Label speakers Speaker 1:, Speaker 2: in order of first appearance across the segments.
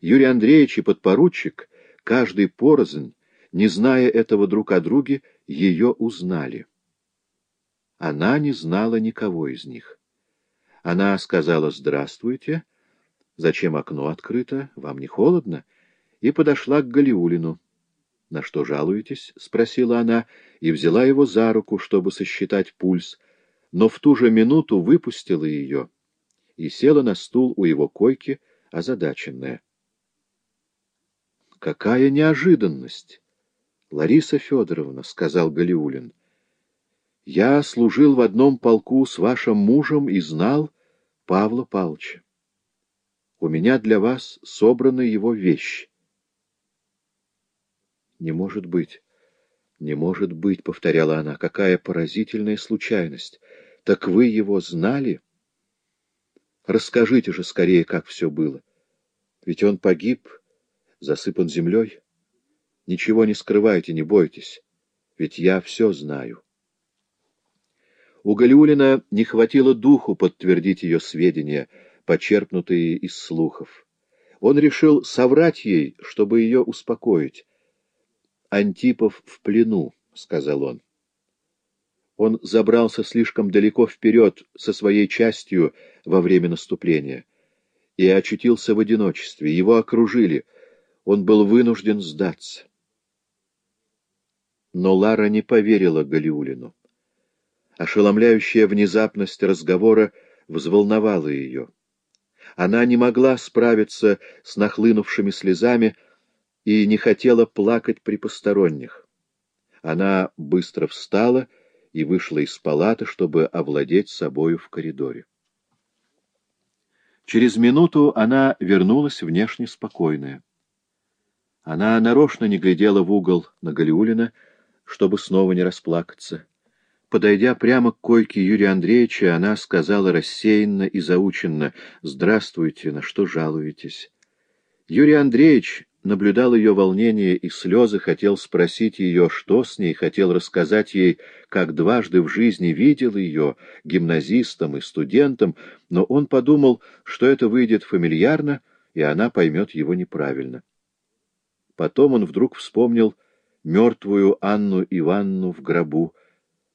Speaker 1: Юрий Андреевич и подпоручик, каждый порознь, не зная этого друг о друге, ее узнали. Она не знала никого из них. Она сказала «Здравствуйте», «Зачем окно открыто? Вам не холодно?» и подошла к Галиулину. «На что жалуетесь?» — спросила она, и взяла его за руку, чтобы сосчитать пульс, но в ту же минуту выпустила ее и села на стул у его койки, озадаченная. «Какая неожиданность!» «Лариса Федоровна», — сказал Галиулин, — «я служил в одном полку с вашим мужем и знал Павла Павловича. У меня для вас собраны его вещи». «Не может быть, не может быть», — повторяла она, — «какая поразительная случайность! Так вы его знали?» «Расскажите же скорее, как все было. Ведь он погиб, засыпан землей». Ничего не скрывайте, не бойтесь, ведь я все знаю. У Галиулина не хватило духу подтвердить ее сведения, почерпнутые из слухов. Он решил соврать ей, чтобы ее успокоить. «Антипов в плену», — сказал он. Он забрался слишком далеко вперед со своей частью во время наступления и очутился в одиночестве. Его окружили. Он был вынужден сдаться. Но Лара не поверила Галиулину. Ошеломляющая внезапность разговора взволновала ее. Она не могла справиться с нахлынувшими слезами и не хотела плакать при посторонних. Она быстро встала и вышла из палаты, чтобы овладеть собою в коридоре. Через минуту она вернулась внешне спокойная. Она нарочно не глядела в угол на Галиулина, чтобы снова не расплакаться. Подойдя прямо к койке Юрия Андреевича, она сказала рассеянно и заученно «Здравствуйте, на что жалуетесь?» Юрий Андреевич наблюдал ее волнение и слезы, хотел спросить ее, что с ней, хотел рассказать ей, как дважды в жизни видел ее гимназистом и студентом, но он подумал, что это выйдет фамильярно, и она поймет его неправильно. Потом он вдруг вспомнил мертвую Анну Иванну в гробу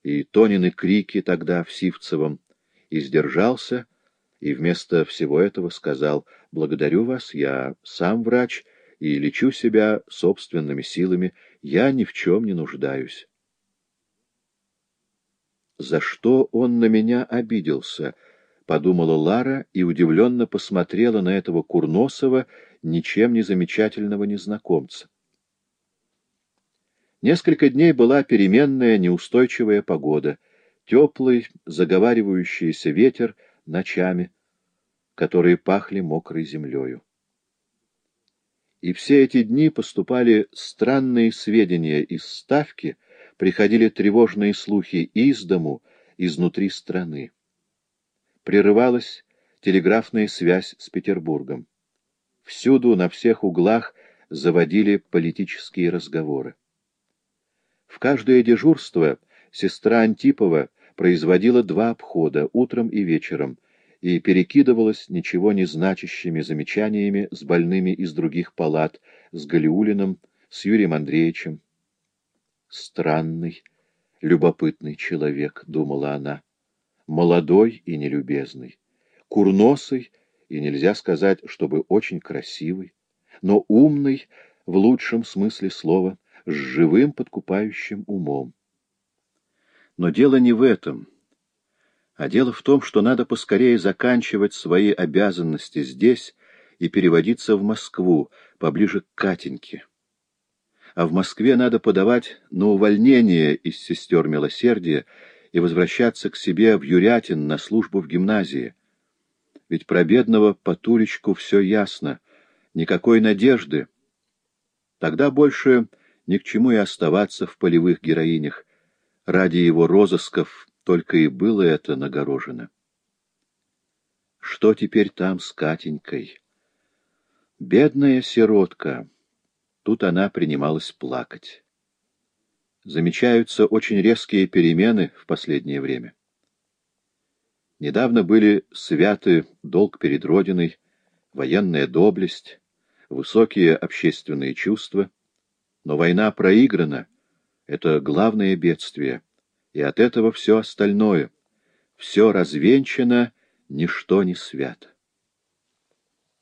Speaker 1: и Тонины крики тогда в Сивцевом, и сдержался, и вместо всего этого сказал «Благодарю вас, я сам врач и лечу себя собственными силами, я ни в чем не нуждаюсь». «За что он на меня обиделся?» — подумала Лара и удивленно посмотрела на этого Курносова, ничем не замечательного незнакомца. Несколько дней была переменная, неустойчивая погода, теплый, заговаривающийся ветер ночами, которые пахли мокрой землею. И все эти дни поступали странные сведения из Ставки, приходили тревожные слухи из дому, изнутри страны. Прерывалась телеграфная связь с Петербургом. Всюду, на всех углах заводили политические разговоры. В каждое дежурство сестра Антипова производила два обхода, утром и вечером, и перекидывалась ничего не значащими замечаниями с больными из других палат, с Галиулиным, с Юрием Андреевичем. «Странный, любопытный человек», — думала она, — «молодой и нелюбезный, курносый, и нельзя сказать, чтобы очень красивый, но умный в лучшем смысле слова, с живым подкупающим умом. Но дело не в этом, а дело в том, что надо поскорее заканчивать свои обязанности здесь и переводиться в Москву, поближе к Катеньке. А в Москве надо подавать на увольнение из сестер милосердия и возвращаться к себе в Юрятин на службу в гимназии. Ведь про бедного Потулечку все ясно, никакой надежды. Тогда больше ни к чему и оставаться в полевых героинях. Ради его розысков только и было это нагорожено. Что теперь там с Катенькой? Бедная сиротка. Тут она принималась плакать. Замечаются очень резкие перемены в последнее время. Недавно были святы долг перед Родиной, военная доблесть, высокие общественные чувства, но война проиграна, это главное бедствие, и от этого все остальное, все развенчано, ничто не свято.